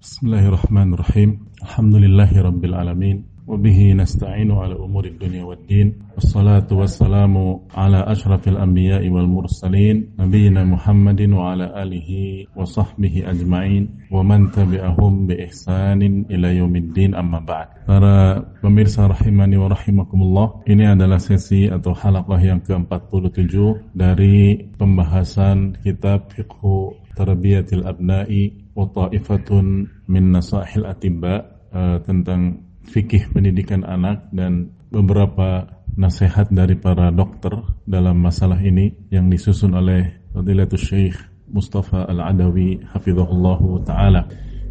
Bismillahirrahmanirrahim. Alhamdulillahirabbil alamin. وبه نستعين على أمور الدنيا والدين والصلاة والسلام على أشرف الأنبياء والمرسلين نبينا محمد وعلى آله وصحبه أجمعين ومن تبعهم بإحسان إلى يوم الدين أما بعد Para pemirsa rahimani wa rahimakumullah Ini adalah sesi atau halaqah yang ke-47 Dari pembahasan kitab Fiqhu Tarbiyatil Abna'i Wa ta'ifatun min nasahil atibba uh, Tentang fikih pendidikan anak dan beberapa nasihat dari para dokter dalam masalah ini yang disusun oleh Fadilatul Syekh Mustafa Al-Adawi hafizahullah taala.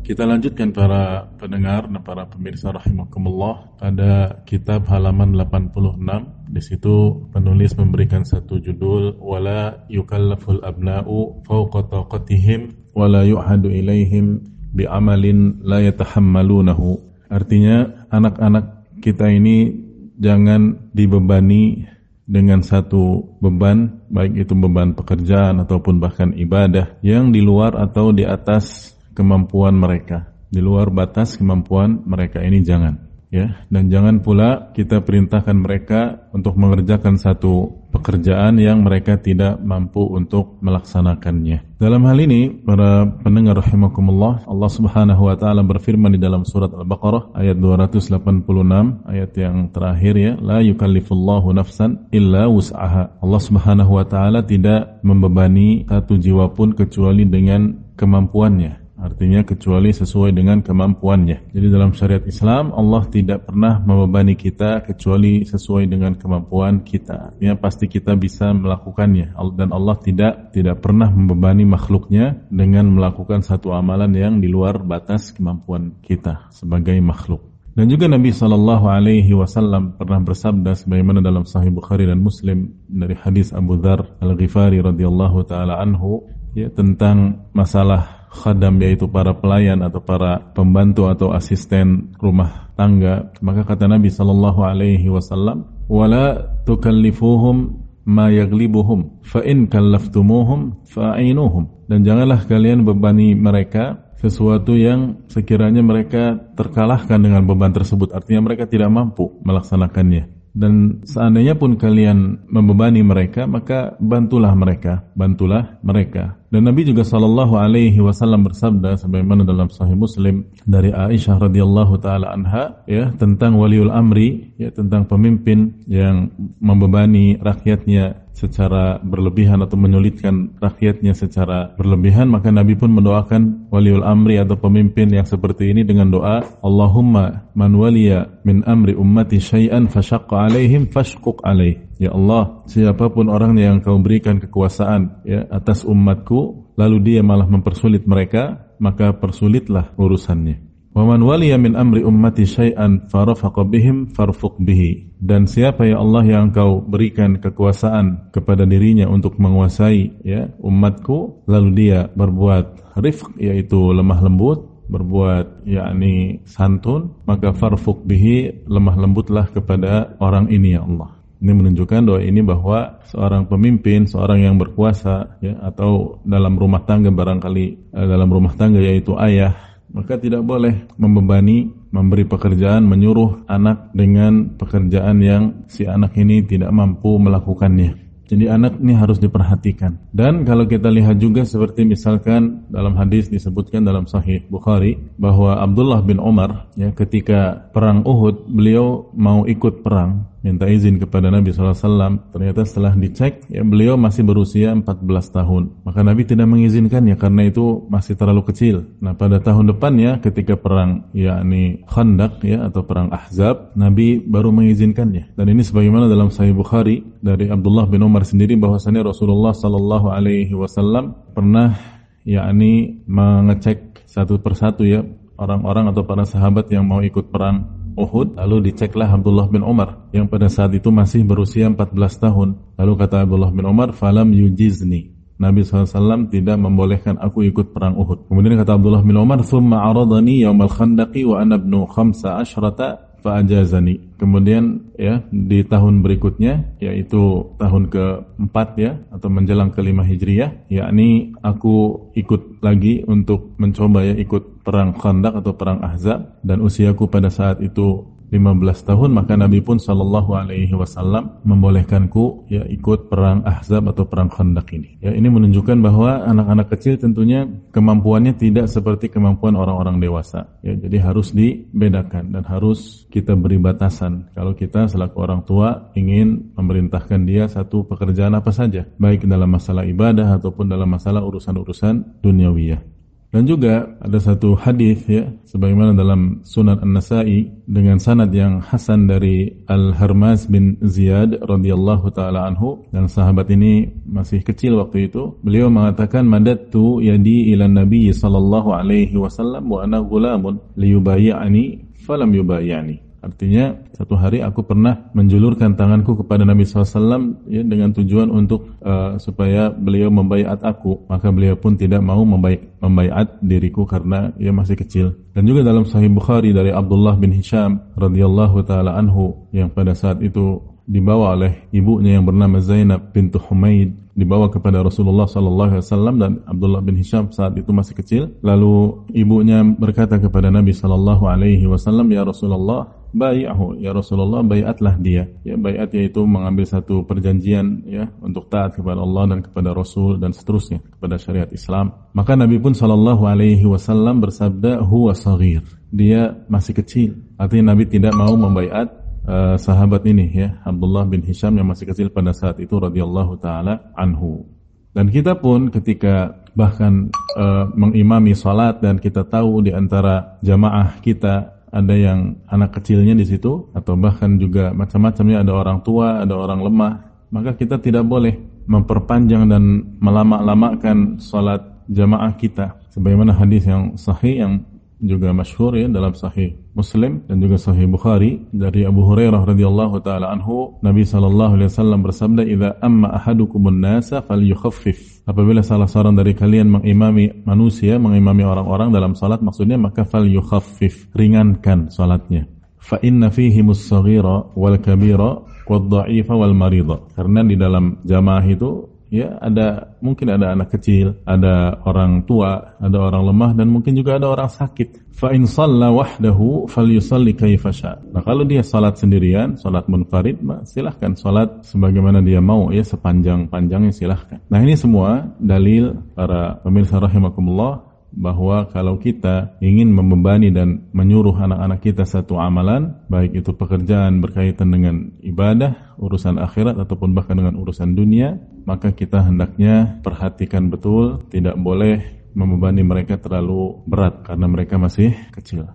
Kita lanjutkan para pendengar dan para pemirsa rahimakumullah pada kitab halaman 86. Di situ penulis memberikan satu judul wala yukallaful abna'u fawqa taqatihim wala yu'hadu ilaihim bi'amalin la yatahammalunahu Artinya anak-anak kita ini jangan dibebani dengan satu beban, baik itu beban pekerjaan ataupun bahkan ibadah yang di luar atau di atas kemampuan mereka. Di luar batas kemampuan mereka ini jangan ya dan jangan pula kita perintahkan mereka untuk mengerjakan satu pekerjaan yang mereka tidak mampu untuk melaksanakannya. Dalam hal ini para pendengar rahimakumullah Allah Subhanahu wa taala berfirman di dalam surat Al-Baqarah ayat 286 ayat yang terakhir ya la yukallifullahu nafsan illa wus'aha. Allah Subhanahu wa taala tidak membebani satu jiwa pun kecuali dengan kemampuannya Artinya kecuali sesuai dengan kemampuannya. Jadi dalam syariat Islam Allah tidak pernah membebani kita kecuali sesuai dengan kemampuan kita. Artinya pasti kita bisa melakukannya dan Allah tidak tidak pernah membebani makhluknya dengan melakukan satu amalan yang di luar batas kemampuan kita sebagai makhluk. Dan juga Nabi Shallallahu Alaihi Wasallam pernah bersabda sebagaimana dalam Sahih Bukhari dan Muslim dari hadis Abu Dhar Al Ghifari radhiyallahu taala anhu ya tentang masalah khadam yaitu para pelayan atau para pembantu atau asisten rumah tangga. Maka kata Nabi sallallahu alaihi wasallam wala tukallifuhum ma yaglibuhum fa in kallaftumuhum fa'inuhum dan janganlah kalian bebani mereka sesuatu yang sekiranya mereka terkalahkan dengan beban tersebut. Artinya mereka tidak mampu melaksanakannya. Dan seandainya pun kalian membebani mereka maka bantulah mereka bantulah mereka dan Nabi juga sallallahu alaihi wasallam bersabda sebagaimana dalam sahih Muslim dari Aisyah radhiyallahu taala anha ya tentang waliul amri ya tentang pemimpin yang membebani rakyatnya secara berlebihan atau menyulitkan rakyatnya secara berlebihan maka Nabi pun mendoakan waliul amri atau pemimpin yang seperti ini dengan doa Allahumma man waliya min amri ummati syai'an fashaqqa alaihim fashquq alaih ya Allah siapa pun orang yang kau berikan kekuasaan ya atas umatku lalu dia malah mempersulit mereka maka persulitlah urusannya Waman waliya min amri ummati syai'an farafaqa bihim farfuq bihi. Dan siapa ya Allah yang kau berikan kekuasaan kepada dirinya untuk menguasai ya umatku lalu dia berbuat rifq yaitu lemah lembut berbuat yakni santun maka farfuq bihi lemah lembutlah kepada orang ini ya Allah. Ini menunjukkan doa ini bahwa seorang pemimpin, seorang yang berkuasa ya atau dalam rumah tangga barangkali eh, dalam rumah tangga yaitu ayah maka tidak boleh membebani, memberi pekerjaan, menyuruh anak dengan pekerjaan yang si anak ini tidak mampu melakukannya. Jadi anak ini harus diperhatikan. Dan kalau kita lihat juga seperti misalkan dalam hadis disebutkan dalam Sahih Bukhari bahwa Abdullah bin Umar ya ketika perang Uhud beliau mau ikut perang minta izin kepada Nabi SAW ternyata setelah dicek ya beliau masih berusia 14 tahun. Maka Nabi tidak mengizinkannya karena itu masih terlalu kecil. Nah pada tahun depannya ketika perang yakni Khandaq ya atau perang Ahzab Nabi baru mengizinkannya. Dan ini sebagaimana dalam Sahih Bukhari dari Abdullah bin Umar sendiri bahwasanya Rasulullah Sallallahu Alaihi Wasallam pernah yakni mengecek satu persatu ya orang-orang atau para sahabat yang mau ikut perang Uhud lalu diceklah Abdullah bin Umar yang pada saat itu masih berusia 14 tahun. Lalu kata Abdullah bin Umar falam yujizni. Nabi SAW tidak membolehkan aku ikut perang Uhud. Kemudian kata Abdullah bin Umar thumma aradani yaumal khandaqi wa ana ibnu khamsa ashrata fa'ajazani. Kemudian ya di tahun berikutnya yaitu tahun keempat ya atau menjelang kelima hijriyah yakni aku ikut lagi untuk mencoba ya ikut perang Khandaq atau perang Ahzab dan usiaku pada saat itu 15 tahun maka Nabi pun Shallallahu Alaihi Wasallam membolehkanku ya ikut perang Ahzab atau perang Khandaq ini. Ya ini menunjukkan bahwa anak-anak kecil tentunya kemampuannya tidak seperti kemampuan orang-orang dewasa. Ya jadi harus dibedakan dan harus kita beri batasan. Kalau kita selaku orang tua ingin memerintahkan dia satu pekerjaan apa saja, baik dalam masalah ibadah ataupun dalam masalah urusan-urusan duniawiyah. Dan juga ada satu hadis ya, sebagaimana dalam Sunan An-Nasa'i dengan sanad yang hasan dari Al-Harmas bin Ziyad radhiyallahu taala anhu dan sahabat ini masih kecil waktu itu. Beliau mengatakan madattu yadi ila Nabi sallallahu alaihi wasallam wa ana ghulamun liyubayyi'ani falam yubayyani. Artinya satu hari aku pernah menjulurkan tanganku kepada Nabi SAW ya, dengan tujuan untuk uh, supaya beliau membaiat aku. Maka beliau pun tidak mau membaiat, membaiat diriku karena ia masih kecil. Dan juga dalam Sahih Bukhari dari Abdullah bin Hisham radhiyallahu taala anhu yang pada saat itu dibawa oleh ibunya yang bernama Zainab bintu Humaid dibawa kepada Rasulullah sallallahu alaihi wasallam dan Abdullah bin Hisham saat itu masih kecil. Lalu ibunya berkata kepada Nabi sallallahu alaihi wasallam ya Rasulullah bai'ahu. Ya Rasulullah baiatlah dia. Ya baiat yaitu mengambil satu perjanjian ya untuk taat kepada Allah dan kepada Rasul dan seterusnya kepada syariat Islam. Maka Nabi pun sallallahu alaihi wasallam bersabda huwa saghir. Dia masih kecil. Artinya Nabi tidak mau membaiat uh, sahabat ini ya Abdullah bin Hisham yang masih kecil pada saat itu radhiyallahu taala anhu dan kita pun ketika bahkan uh, mengimami salat dan kita tahu di antara jamaah kita ada yang anak kecilnya di situ atau bahkan juga macam-macamnya ada orang tua, ada orang lemah, maka kita tidak boleh memperpanjang dan melama-lamakan salat jamaah kita. Sebagaimana hadis yang sahih yang juga masyhur ya dalam sahih Muslim dan juga sahih Bukhari dari Abu Hurairah radhiyallahu taala anhu Nabi sallallahu alaihi wasallam bersabda idza amma ahadukumun nasa falyukhaffif. Apabila salah seorang dari kalian mengimami manusia mengimami orang-orang dalam salat maksudnya maka falyukhaffif ringankan salatnya. Fa inna fihi mus-saghira wal kabira wad dha'ifa wal marida. Karena di dalam jamaah itu ya ada mungkin ada anak kecil, ada orang tua, ada orang lemah dan mungkin juga ada orang sakit. Fa in shalla wahdahu falyusalli kaifa Nah, kalau dia salat sendirian, salat munfarid, silahkan salat sebagaimana dia mau ya sepanjang-panjangnya silahkan. Nah, ini semua dalil para pemirsa rahimakumullah bahwa kalau kita ingin membebani dan menyuruh anak-anak kita satu amalan, baik itu pekerjaan berkaitan dengan ibadah, urusan akhirat ataupun bahkan dengan urusan dunia, maka kita hendaknya perhatikan betul, tidak boleh membebani mereka terlalu berat karena mereka masih kecil.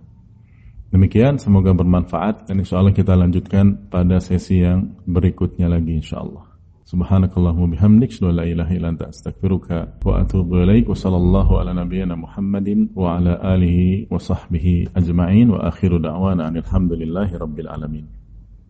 Demikian, semoga bermanfaat dan insya Allah kita lanjutkan pada sesi yang berikutnya lagi insya Allah. Subhanakallahumma bihamdik la ilaha illa anta astaghfiruka wa atubu ilaik wa sallallahu ala nabiyyina Muhammadin wa ala alihi wa sahbihi ajma'in wa akhiru da'wana alhamdulillahi rabbil alamin